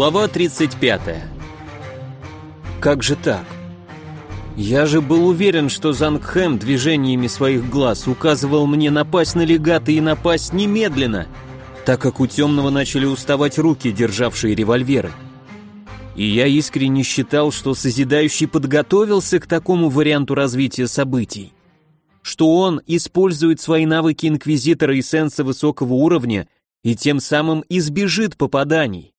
Глава 35. Как же так? Я же был уверен, что Зангхэм движениями своих глаз указывал мне напасть на легаты и напасть немедленно, так как у темного начали уставать руки, державшие револьверы. И я искренне считал, что Созидающий подготовился к такому варианту развития событий. Что он использует свои навыки Инквизитора и Сенса высокого уровня и тем самым избежит попаданий.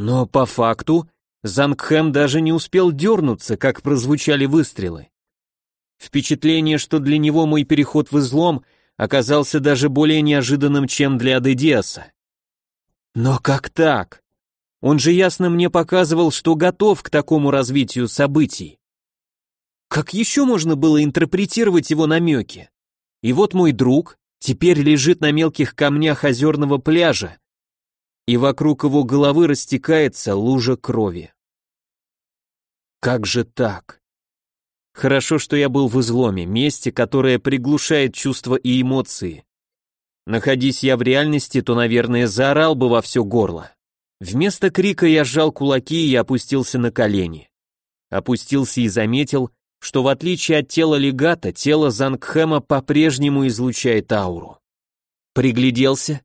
Но по факту Зангхэм даже не успел дернуться, как прозвучали выстрелы. Впечатление, что для него мой переход в излом оказался даже более неожиданным, чем для Адедиаса. Но как так? Он же ясно мне показывал, что готов к такому развитию событий. Как еще можно было интерпретировать его намеки? И вот мой друг теперь лежит на мелких камнях озерного пляжа, и вокруг его головы растекается лужа крови. Как же так? Хорошо, что я был в изломе, месте, которое приглушает чувства и эмоции. Находись я в реальности, то, наверное, заорал бы во все горло. Вместо крика я сжал кулаки и опустился на колени. Опустился и заметил, что в отличие от тела легата, тело Зангхэма по-прежнему излучает ауру. Пригляделся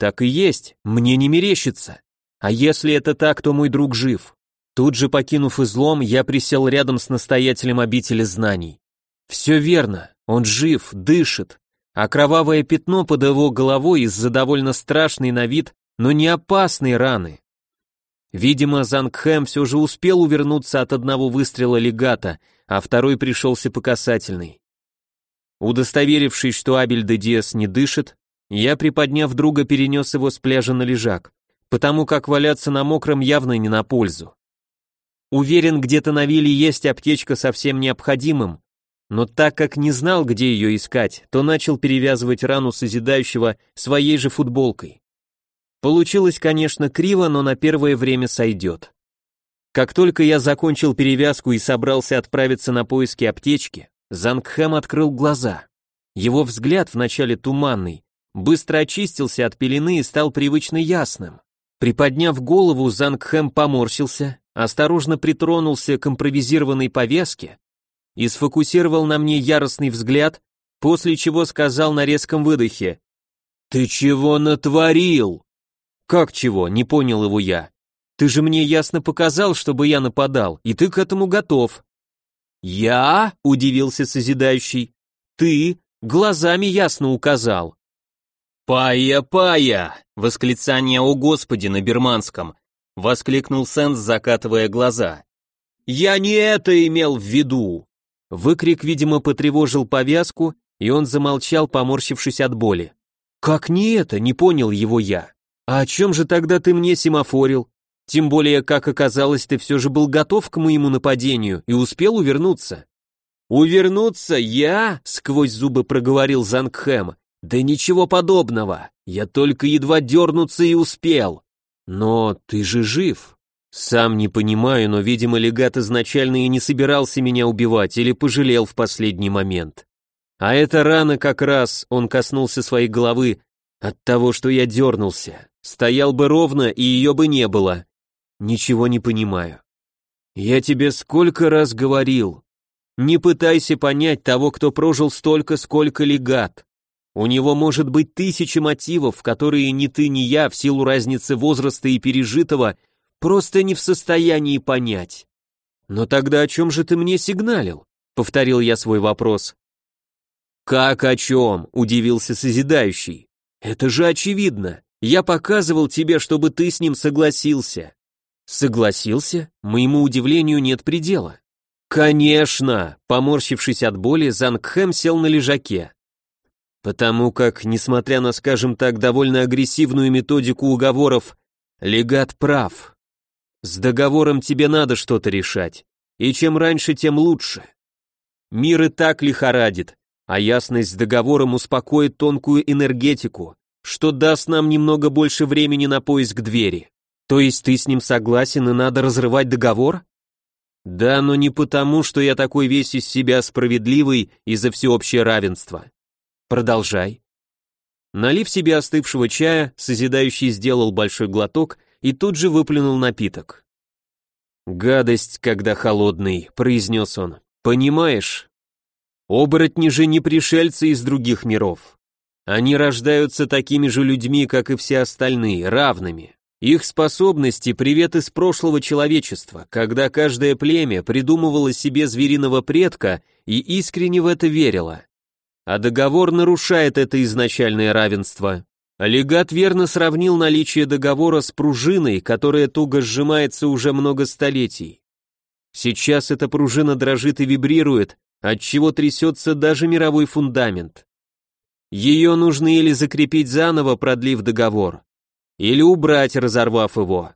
так и есть, мне не мерещится. А если это так, то мой друг жив. Тут же покинув излом, я присел рядом с настоятелем обители знаний. Все верно, он жив, дышит, а кровавое пятно под его головой из-за довольно страшной на вид, но не опасной раны. Видимо, Зангхэм все же успел увернуться от одного выстрела легата, а второй пришелся по касательной. Удостоверившись, что Абель де Диас не дышит, я, приподняв друга, перенес его с пляжа на лежак, потому как валяться на мокром явно не на пользу. Уверен, где-то на вилле есть аптечка со всем необходимым, но так как не знал, где ее искать, то начал перевязывать рану созидающего своей же футболкой. Получилось, конечно, криво, но на первое время сойдет. Как только я закончил перевязку и собрался отправиться на поиски аптечки, Зангхэм открыл глаза. Его взгляд вначале туманный, быстро очистился от пелены и стал привычно ясным. Приподняв голову, Зангхэм поморщился, осторожно притронулся к импровизированной повязке и сфокусировал на мне яростный взгляд, после чего сказал на резком выдохе «Ты чего натворил?» «Как чего?» — не понял его я. «Ты же мне ясно показал, чтобы я нападал, и ты к этому готов». «Я?» — удивился Созидающий. «Ты глазами ясно указал». «Пая-пая!» — восклицание «О Господи» на берманском, — воскликнул Сенс, закатывая глаза. «Я не это имел в виду!» Выкрик, видимо, потревожил повязку, и он замолчал, поморщившись от боли. «Как не это?» — не понял его я. «А о чем же тогда ты мне семафорил? Тем более, как оказалось, ты все же был готов к моему нападению и успел увернуться». «Увернуться я?» — сквозь зубы проговорил Зангхэм. «Да ничего подобного, я только едва дернуться и успел. Но ты же жив». Сам не понимаю, но, видимо, легат изначально и не собирался меня убивать или пожалел в последний момент. А эта рана как раз, он коснулся своей головы, от того, что я дернулся. Стоял бы ровно, и ее бы не было. Ничего не понимаю. Я тебе сколько раз говорил. Не пытайся понять того, кто прожил столько, сколько легат. У него может быть тысячи мотивов, которые ни ты, ни я, в силу разницы возраста и пережитого, просто не в состоянии понять. Но тогда о чем же ты мне сигналил? Повторил я свой вопрос. Как о чем? Удивился Созидающий. Это же очевидно. Я показывал тебе, чтобы ты с ним согласился. Согласился? Моему удивлению нет предела. Конечно! Поморщившись от боли, Зангхэм сел на лежаке. Потому как, несмотря на, скажем так, довольно агрессивную методику уговоров, легат прав. С договором тебе надо что-то решать, и чем раньше, тем лучше. Мир и так лихорадит, а ясность с договором успокоит тонкую энергетику, что даст нам немного больше времени на поиск двери. То есть ты с ним согласен и надо разрывать договор? Да, но не потому, что я такой весь из себя справедливый и за всеобщее равенство. Продолжай. Налив себе остывшего чая, созидающий сделал большой глоток и тут же выплюнул напиток. «Гадость, когда холодный», — произнес он. «Понимаешь? Оборотни же не пришельцы из других миров. Они рождаются такими же людьми, как и все остальные, равными. Их способности – привет из прошлого человечества, когда каждое племя придумывало себе звериного предка и искренне в это верило. А договор нарушает это изначальное равенство. Легат верно сравнил наличие договора с пружиной, которая туго сжимается уже много столетий. Сейчас эта пружина дрожит и вибрирует, отчего трясется даже мировой фундамент. Ее нужно или закрепить заново, продлив договор, или убрать, разорвав его.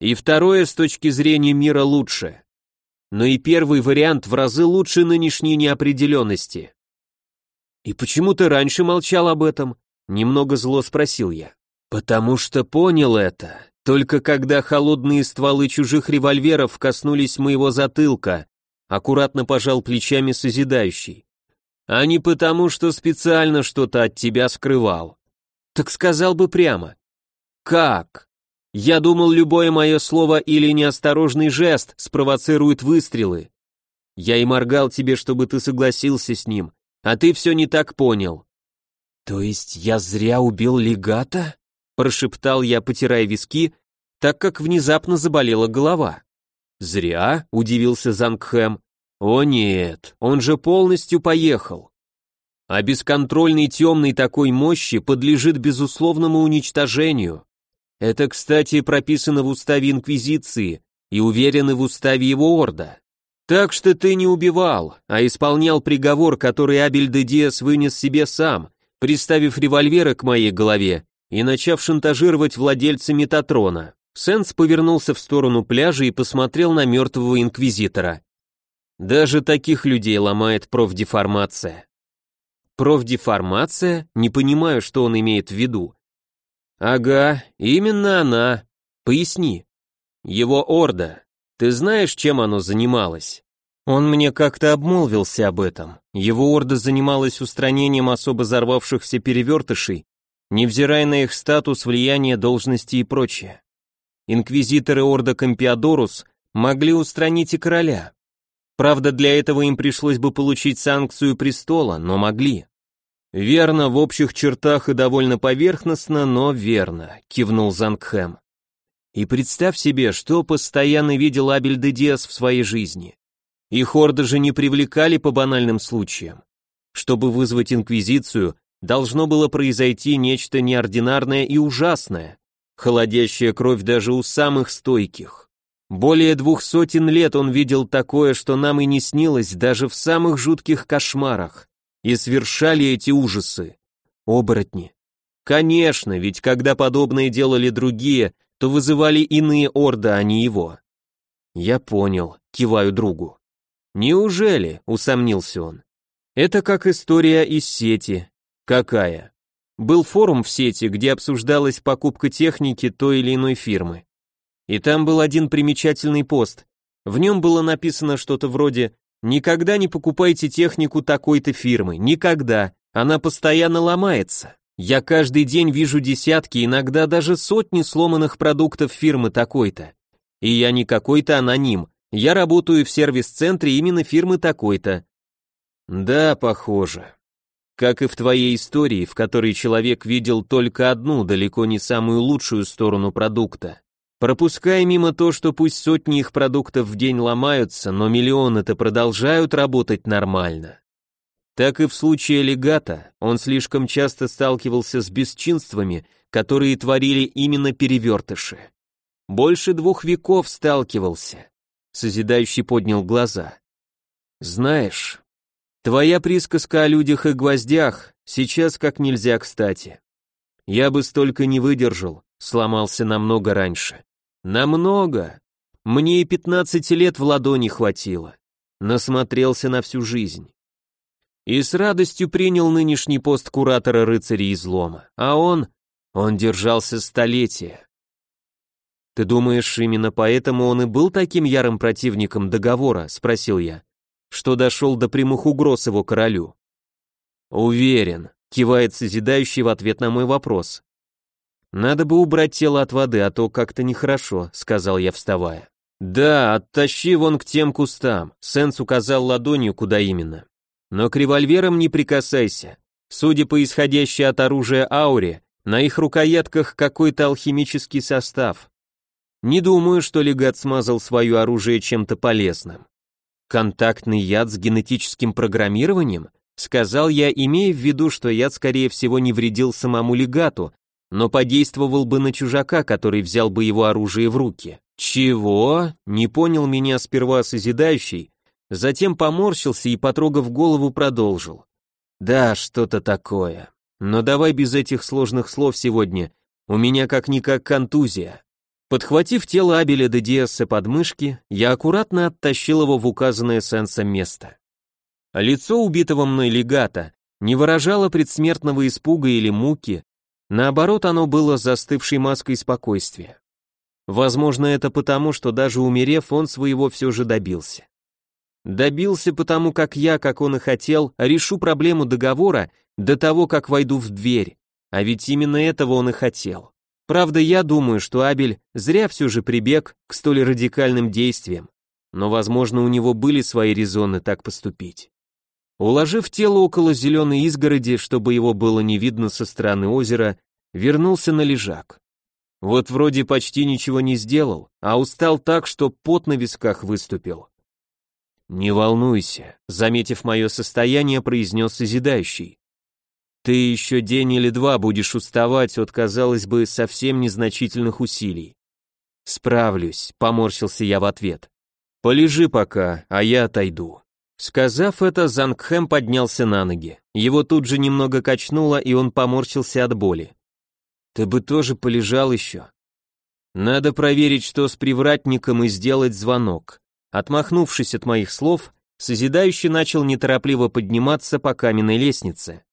И второе с точки зрения мира лучше. Но и первый вариант в разы лучше нынешней неопределенности. «И почему ты раньше молчал об этом?» Немного зло спросил я. «Потому что понял это, только когда холодные стволы чужих револьверов коснулись моего затылка, аккуратно пожал плечами созидающий. А не потому, что специально что-то от тебя скрывал. Так сказал бы прямо. Как? Я думал, любое мое слово или неосторожный жест спровоцирует выстрелы. Я и моргал тебе, чтобы ты согласился с ним, а ты все не так понял. То есть я зря убил легата? Прошептал я, потирая виски, так как внезапно заболела голова. Зря, удивился Зангхэм. О нет, он же полностью поехал. А бесконтрольный темный такой мощи подлежит безусловному уничтожению. Это, кстати, прописано в уставе Инквизиции и уверены в уставе его орда. Так что ты не убивал, а исполнял приговор, который Абель де Диас вынес себе сам, приставив револьверы к моей голове и начав шантажировать владельца Метатрона. Сенс повернулся в сторону пляжа и посмотрел на мертвого инквизитора. Даже таких людей ломает профдеформация. Профдеформация? Не понимаю, что он имеет в виду. Ага, именно она. Поясни. Его орда. Ты знаешь, чем оно занималось? Он мне как-то обмолвился об этом. Его орда занималась устранением особо взорвавшихся перевертышей, невзирая на их статус, влияние, должности и прочее. Инквизиторы орда Компиадорус могли устранить и короля. Правда, для этого им пришлось бы получить санкцию престола, но могли. Верно, в общих чертах и довольно поверхностно, но верно, кивнул Зангхэм. И представь себе, что постоянно видел Абель де Диас в своей жизни. Их орды же не привлекали по банальным случаям. Чтобы вызвать инквизицию, должно было произойти нечто неординарное и ужасное, холодящая кровь даже у самых стойких. Более двух сотен лет он видел такое, что нам и не снилось даже в самых жутких кошмарах. И совершали эти ужасы. Оборотни. Конечно, ведь когда подобное делали другие, то вызывали иные орды, а не его. Я понял, киваю другу. Неужели, усомнился он. Это как история из сети. Какая? Был форум в сети, где обсуждалась покупка техники той или иной фирмы. И там был один примечательный пост. В нем было написано что-то вроде «Никогда не покупайте технику такой-то фирмы, никогда, она постоянно ломается. Я каждый день вижу десятки, иногда даже сотни сломанных продуктов фирмы такой-то. И я не какой-то аноним, я работаю в сервис-центре именно фирмы такой-то». Да, похоже. Как и в твоей истории, в которой человек видел только одну, далеко не самую лучшую сторону продукта пропуская мимо то, что пусть сотни их продуктов в день ломаются, но миллионы-то продолжают работать нормально. Так и в случае легата, он слишком часто сталкивался с бесчинствами, которые творили именно перевертыши. Больше двух веков сталкивался. Созидающий поднял глаза. Знаешь, твоя присказка о людях и гвоздях сейчас как нельзя кстати. Я бы столько не выдержал, сломался намного раньше. Намного. Мне и пятнадцати лет в ладони хватило. Насмотрелся на всю жизнь. И с радостью принял нынешний пост куратора рыцарей излома. А он... он держался столетия. «Ты думаешь, именно поэтому он и был таким ярым противником договора?» — спросил я. «Что дошел до прямых угроз его королю?» «Уверен», — кивает созидающий в ответ на мой вопрос. «Надо бы убрать тело от воды, а то как-то нехорошо», — сказал я, вставая. «Да, оттащи вон к тем кустам», — Сенс указал ладонью, куда именно. «Но к револьверам не прикасайся. Судя по исходящей от оружия ауре, на их рукоятках какой-то алхимический состав. Не думаю, что легат смазал свое оружие чем-то полезным. Контактный яд с генетическим программированием? Сказал я, имея в виду, что яд, скорее всего, не вредил самому легату, но подействовал бы на чужака, который взял бы его оружие в руки. Чего? Не понял меня сперва созидающий, затем поморщился и, потрогав голову, продолжил. Да, что-то такое. Но давай без этих сложных слов сегодня. У меня как-никак контузия. Подхватив тело Абеля де Диаса под мышки, я аккуратно оттащил его в указанное сенсом место. Лицо убитого мной легата не выражало предсмертного испуга или муки, наоборот, оно было застывшей маской спокойствия. Возможно, это потому, что даже умерев, он своего все же добился. Добился потому, как я, как он и хотел, решу проблему договора до того, как войду в дверь, а ведь именно этого он и хотел. Правда, я думаю, что Абель зря все же прибег к столь радикальным действиям, но, возможно, у него были свои резоны так поступить. Уложив тело около зеленой изгороди, чтобы его было не видно со стороны озера, вернулся на лежак. Вот вроде почти ничего не сделал, а устал так, что пот на висках выступил. «Не волнуйся», — заметив мое состояние, произнес созидающий. Ты еще день или два будешь уставать от, казалось бы, совсем незначительных усилий. Справлюсь, поморщился я в ответ. Полежи пока, а я отойду. Сказав это, Зангхэм поднялся на ноги. Его тут же немного качнуло, и он поморщился от боли. Ты бы тоже полежал еще. Надо проверить, что с привратником, и сделать звонок. Отмахнувшись от моих слов, созидающий начал неторопливо подниматься по каменной лестнице.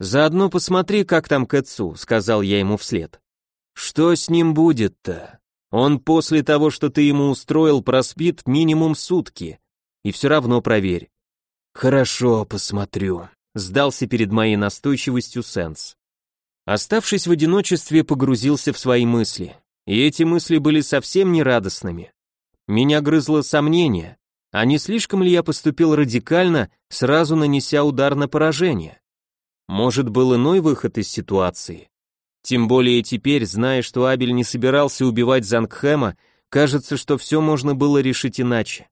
«Заодно посмотри, как там Кэтсу», — сказал я ему вслед. «Что с ним будет-то? Он после того, что ты ему устроил, проспит минимум сутки. И все равно проверь». «Хорошо, посмотрю», — сдался перед моей настойчивостью Сенс. Оставшись в одиночестве, погрузился в свои мысли. И эти мысли были совсем не радостными. Меня грызло сомнение, а не слишком ли я поступил радикально, сразу нанеся удар на поражение? Может, был иной выход из ситуации? Тем более теперь, зная, что Абель не собирался убивать Зангхэма, кажется, что все можно было решить иначе.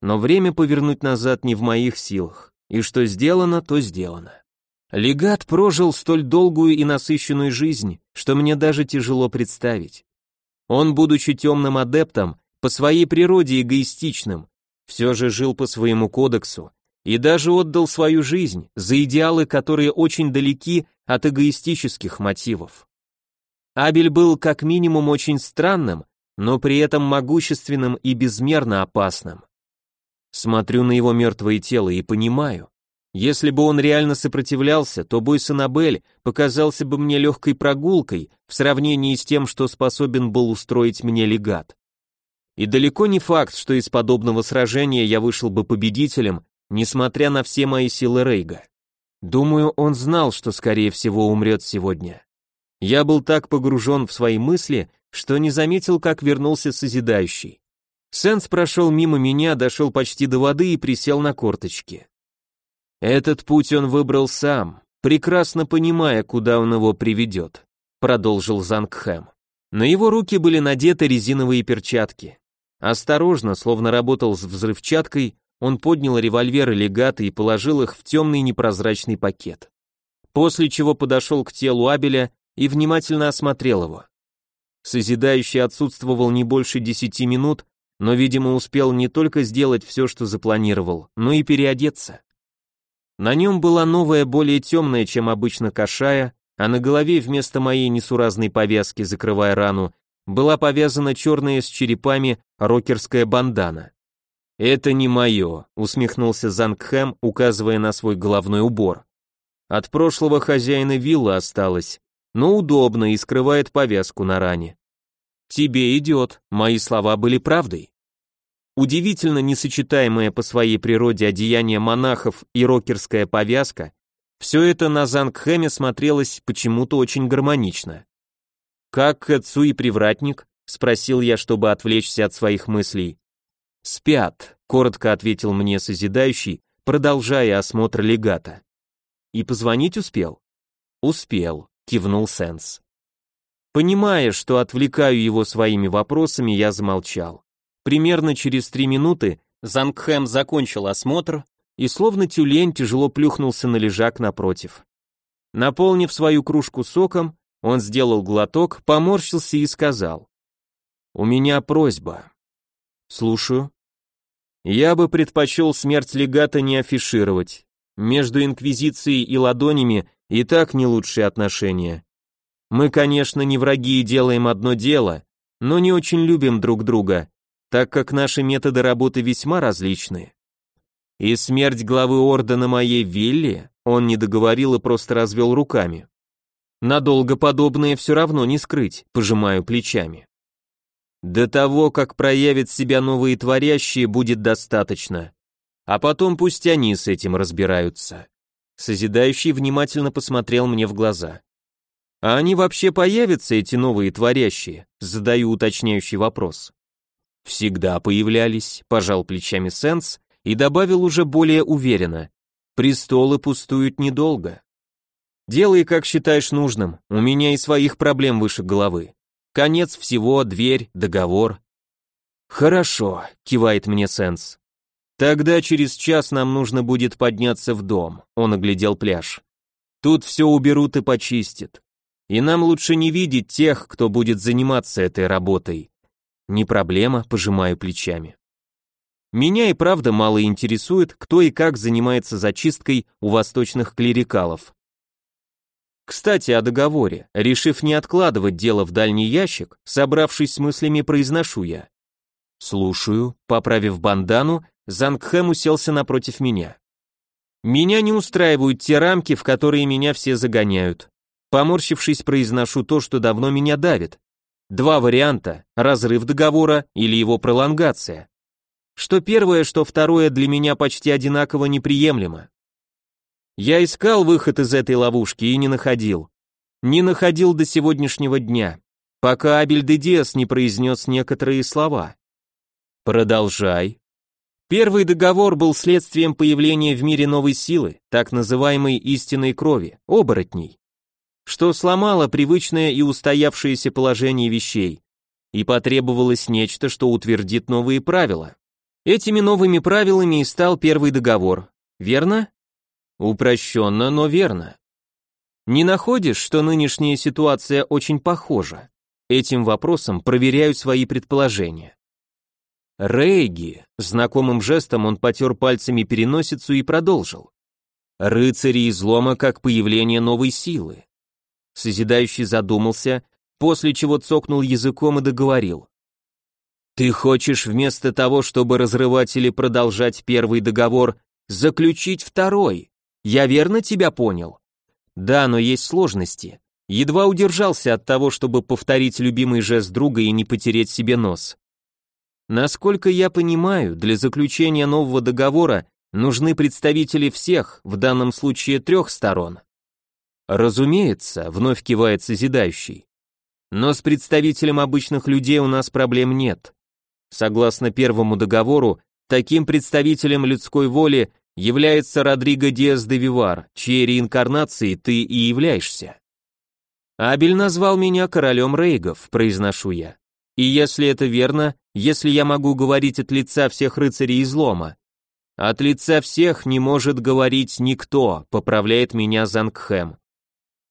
Но время повернуть назад не в моих силах, и что сделано, то сделано. Легат прожил столь долгую и насыщенную жизнь, что мне даже тяжело представить. Он, будучи темным адептом, по своей природе эгоистичным, все же жил по своему кодексу и даже отдал свою жизнь за идеалы, которые очень далеки от эгоистических мотивов. Абель был как минимум очень странным, но при этом могущественным и безмерно опасным. Смотрю на его мертвое тело и понимаю, если бы он реально сопротивлялся, то бой с Аннабель показался бы мне легкой прогулкой в сравнении с тем, что способен был устроить мне легат. И далеко не факт, что из подобного сражения я вышел бы победителем несмотря на все мои силы Рейга. Думаю, он знал, что скорее всего умрет сегодня. Я был так погружен в свои мысли, что не заметил, как вернулся созидающий. Сенс прошел мимо меня, дошел почти до воды и присел на корточки. Этот путь он выбрал сам, прекрасно понимая, куда он его приведет, продолжил Зангхэм. На его руки были надеты резиновые перчатки. Осторожно, словно работал с взрывчаткой, он поднял револьвер и легаты и положил их в темный непрозрачный пакет. После чего подошел к телу Абеля и внимательно осмотрел его. Созидающий отсутствовал не больше десяти минут, но, видимо, успел не только сделать все, что запланировал, но и переодеться. На нем была новая, более темная, чем обычно кашая, а на голове вместо моей несуразной повязки, закрывая рану, была повязана черная с черепами рокерская бандана. «Это не мое», — усмехнулся Зангхэм, указывая на свой головной убор. «От прошлого хозяина виллы осталось, но удобно и скрывает повязку на ране». «Тебе идет», мои слова были правдой. Удивительно несочетаемое по своей природе одеяние монахов и рокерская повязка, все это на Зангхэме смотрелось почему-то очень гармонично. «Как Кэцу и привратник?» — спросил я, чтобы отвлечься от своих мыслей. «Спят», — коротко ответил мне созидающий, продолжая осмотр легата. «И позвонить успел?» «Успел», — кивнул Сенс. Понимая, что отвлекаю его своими вопросами, я замолчал. Примерно через три минуты Зангхэм закончил осмотр и словно тюлень тяжело плюхнулся на лежак напротив. Наполнив свою кружку соком, он сделал глоток, поморщился и сказал. «У меня просьба». «Слушаю». «Я бы предпочел смерть легата не афишировать. Между Инквизицией и ладонями и так не лучшие отношения. Мы, конечно, не враги и делаем одно дело, но не очень любим друг друга, так как наши методы работы весьма различны. И смерть главы ордена моей вилле, он не договорил и просто развел руками. Надолго подобное все равно не скрыть, пожимаю плечами. До того, как проявят себя новые творящие, будет достаточно. А потом пусть они с этим разбираются. Созидающий внимательно посмотрел мне в глаза. А они вообще появятся, эти новые творящие? Задаю уточняющий вопрос. Всегда появлялись, пожал плечами Сенс и добавил уже более уверенно. Престолы пустуют недолго. Делай, как считаешь нужным, у меня и своих проблем выше головы. Конец всего, дверь, договор. Хорошо, кивает мне Сенс. Тогда через час нам нужно будет подняться в дом, он оглядел пляж. Тут все уберут и почистят. И нам лучше не видеть тех, кто будет заниматься этой работой. Не проблема, пожимаю плечами. Меня и правда мало интересует, кто и как занимается зачисткой у восточных клерикалов. Кстати, о договоре. Решив не откладывать дело в дальний ящик, собравшись с мыслями, произношу я. Слушаю, поправив бандану, Зангхэм уселся напротив меня. Меня не устраивают те рамки, в которые меня все загоняют. Поморщившись, произношу то, что давно меня давит. Два варианта – разрыв договора или его пролонгация. Что первое, что второе для меня почти одинаково неприемлемо. Я искал выход из этой ловушки и не находил. Не находил до сегодняшнего дня, пока Абель де Диас не произнес некоторые слова. Продолжай. Первый договор был следствием появления в мире новой силы, так называемой истинной крови, оборотней что сломало привычное и устоявшееся положение вещей, и потребовалось нечто, что утвердит новые правила. Этими новыми правилами и стал первый договор, верно? Упрощенно, но верно. Не находишь, что нынешняя ситуация очень похожа? Этим вопросом проверяю свои предположения. Рейги, знакомым жестом он потер пальцами переносицу и продолжил. Рыцари излома как появление новой силы. Созидающий задумался, после чего цокнул языком и договорил. «Ты хочешь вместо того, чтобы разрывать или продолжать первый договор, заключить второй? Я верно тебя понял?» «Да, но есть сложности. Едва удержался от того, чтобы повторить любимый жест друга и не потереть себе нос. Насколько я понимаю, для заключения нового договора нужны представители всех, в данном случае трех сторон. Разумеется, вновь кивает созидающий. Но с представителем обычных людей у нас проблем нет. Согласно первому договору, таким представителем людской воли является Родриго Диас де Вивар, чьей реинкарнацией ты и являешься. Абель назвал меня королем рейгов, произношу я. И если это верно, если я могу говорить от лица всех рыцарей излома, от лица всех не может говорить никто, поправляет меня Зангхэм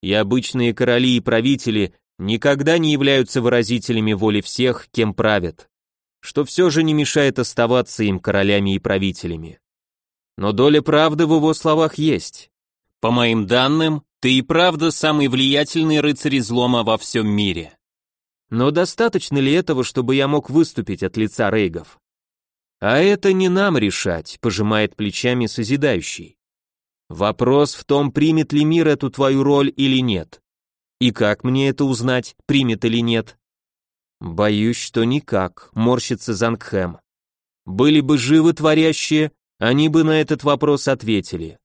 и обычные короли и правители никогда не являются выразителями воли всех, кем правят, что все же не мешает оставаться им королями и правителями. Но доля правды в его словах есть. По моим данным, ты и правда самый влиятельный рыцарь излома во всем мире. Но достаточно ли этого, чтобы я мог выступить от лица рейгов? А это не нам решать, пожимает плечами созидающий. Вопрос в том, примет ли мир эту твою роль или нет. И как мне это узнать, примет или нет? Боюсь, что никак, морщится Зангхэм. Были бы живы творящие, они бы на этот вопрос ответили.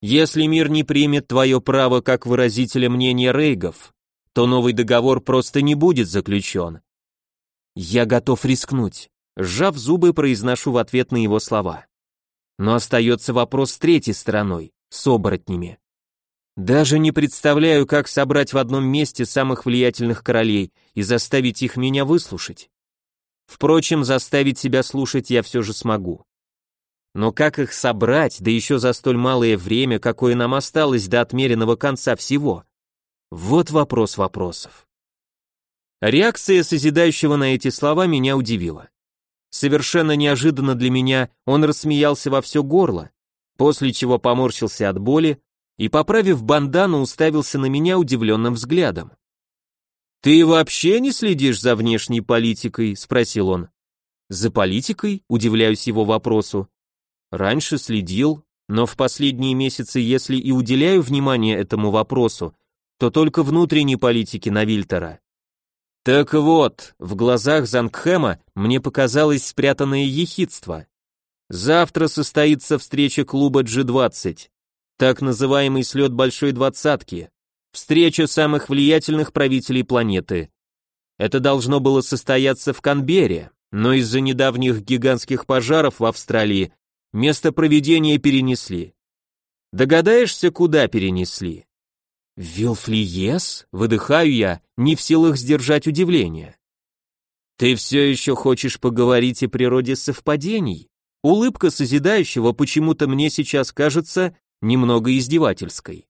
Если мир не примет твое право как выразителя мнения рейгов, то новый договор просто не будет заключен. Я готов рискнуть. Сжав зубы, произношу в ответ на его слова. Но остается вопрос с третьей стороной, с оборотнями. Даже не представляю, как собрать в одном месте самых влиятельных королей и заставить их меня выслушать. Впрочем, заставить себя слушать я все же смогу. Но как их собрать, да еще за столь малое время, какое нам осталось до отмеренного конца всего? Вот вопрос вопросов. Реакция созидающего на эти слова меня удивила. Совершенно неожиданно для меня он рассмеялся во все горло, после чего поморщился от боли и, поправив бандану, уставился на меня удивленным взглядом. «Ты вообще не следишь за внешней политикой?» — спросил он. «За политикой?» — удивляюсь его вопросу. «Раньше следил, но в последние месяцы, если и уделяю внимание этому вопросу, то только внутренней политике Навильтера. Так вот, в глазах Зангхэма мне показалось спрятанное ехидство. Завтра состоится встреча клуба G20 так называемый слет Большой Двадцатки, встреча самых влиятельных правителей планеты. Это должно было состояться в Канберре, но из-за недавних гигантских пожаров в Австралии место проведения перенесли. Догадаешься, куда перенесли? Вилфлиес? Выдыхаю я, не в силах сдержать удивление. Ты все еще хочешь поговорить о природе совпадений? Улыбка созидающего почему-то мне сейчас кажется немного издевательской.